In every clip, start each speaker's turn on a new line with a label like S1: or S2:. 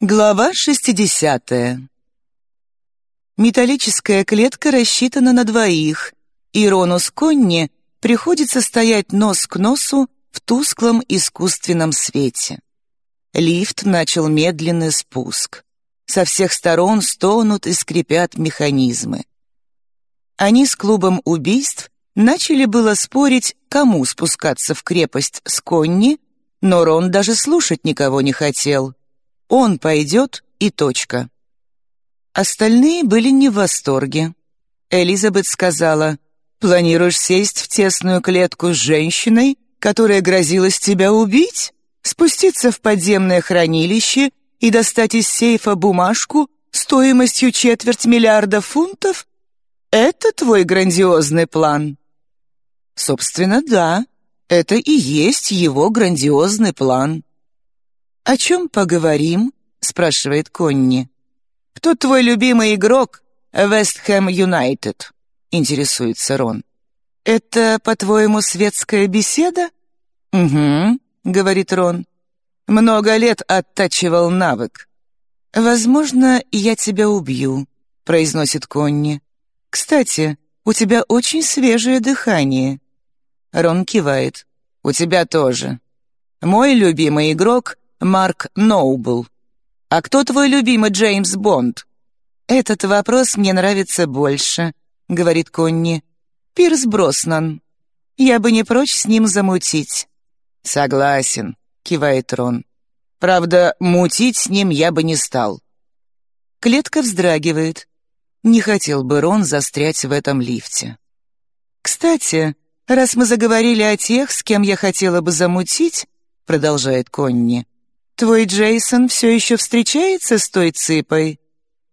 S1: Глава 60. Металлическая клетка рассчитана на двоих, и Рону с Конни приходится стоять нос к носу в тусклом искусственном свете. Лифт начал медленный спуск. Со всех сторон стонут и скрипят механизмы. Они с клубом убийств начали было спорить, кому спускаться в крепость с Конни, но Рон даже слушать никого не хотел — он пойдет и точка. Остальные были не в восторге. Элизабет сказала, «Планируешь сесть в тесную клетку с женщиной, которая грозилась тебя убить? Спуститься в подземное хранилище и достать из сейфа бумажку стоимостью четверть миллиарда фунтов? Это твой грандиозный план?» Собственно, да, это и есть его грандиозный план. «О чем поговорим?» — спрашивает Конни. «Кто твой любимый игрок Вестхэм Юнайтед?» — интересуется Рон. «Это, по-твоему, светская беседа?» «Угу», — говорит Рон. «Много лет оттачивал навык». «Возможно, я тебя убью», — произносит Конни. «Кстати, у тебя очень свежее дыхание». Рон кивает. «У тебя тоже. Мой любимый игрок Марк Ноубл. А кто твой любимый Джеймс Бонд? Этот вопрос мне нравится больше, говорит Конни. Пирс Броснан. Я бы не прочь с ним замутить. Согласен, кивает Рон. Правда, мутить с ним я бы не стал. Клетка вздрагивает. Не хотел бы Рон застрять в этом лифте. Кстати, раз мы заговорили о тех, с кем я хотела бы замутить, продолжает Конни, «Твой Джейсон все еще встречается с той цыпой?»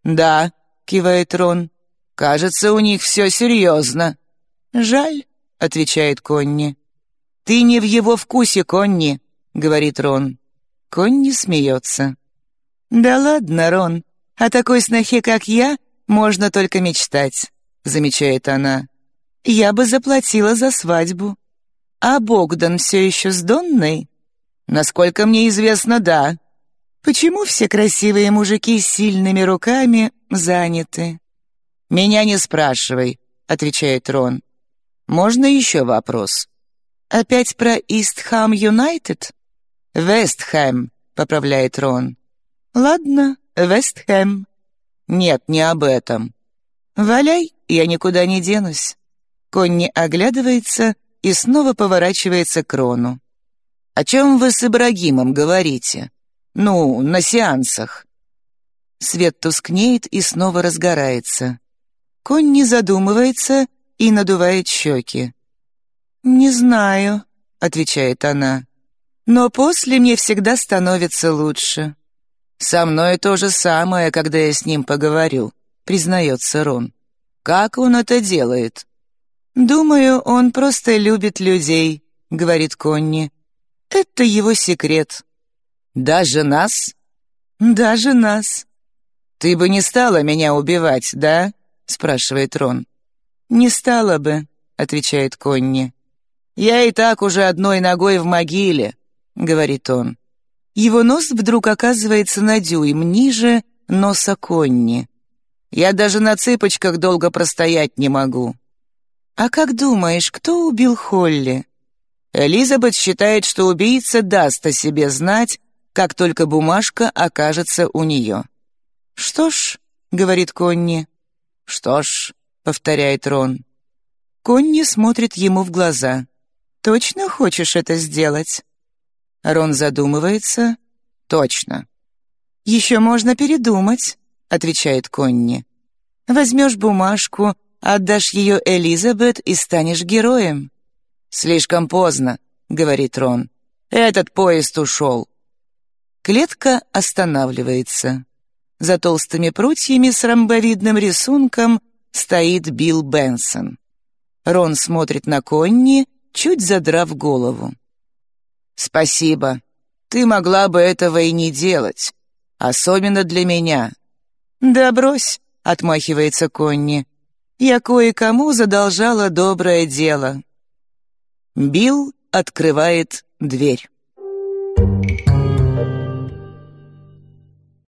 S1: «Да», — кивает Рон. «Кажется, у них все серьезно». «Жаль», — отвечает Конни. «Ты не в его вкусе, Конни», — говорит Рон. Конни смеется. «Да ладно, Рон, о такой снохе, как я, можно только мечтать», — замечает она. «Я бы заплатила за свадьбу. А Богдан все еще с Донной?» Насколько мне известно, да. Почему все красивые мужики с сильными руками заняты? Меня не спрашивай, отвечает Рон. Можно еще вопрос? Опять про Истхам Юнайтед? Вестхэм, поправляет Рон. Ладно, Вестхэм. Нет, не об этом. Валяй, я никуда не денусь. Конни оглядывается и снова поворачивается к Рону. «О чем вы с Ибрагимом говорите? Ну, на сеансах?» Свет тускнеет и снова разгорается. Конь не задумывается и надувает щеки. «Не знаю», — отвечает она. «Но после мне всегда становится лучше». «Со мной то же самое, когда я с ним поговорю», — признается Рон. «Как он это делает?» «Думаю, он просто любит людей», — говорит Конни. Это его секрет. Даже нас? Даже нас. Ты бы не стала меня убивать, да? спрашивает Рон. Не стала бы, отвечает Конни. Я и так уже одной ногой в могиле, говорит он. Его нос вдруг оказывается на дюйм ниже носа Конни. Я даже на цыпочках долго простоять не могу. А как думаешь, кто убил Холли? Элизабет считает, что убийца даст о себе знать, как только бумажка окажется у нее. «Что ж», — говорит Конни. «Что ж», — повторяет Рон. Конни смотрит ему в глаза. «Точно хочешь это сделать?» Рон задумывается. «Точно». «Еще можно передумать», — отвечает Конни. «Возьмешь бумажку, отдашь ее Элизабет и станешь героем». «Слишком поздно», — говорит Рон. «Этот поезд ушел». Клетка останавливается. За толстыми прутьями с ромбовидным рисунком стоит Билл Бенсон. Рон смотрит на Конни, чуть задрав голову. «Спасибо. Ты могла бы этого и не делать. Особенно для меня». «Да брось», — отмахивается Конни. «Я кое-кому задолжала доброе дело». Билл открывает дверь.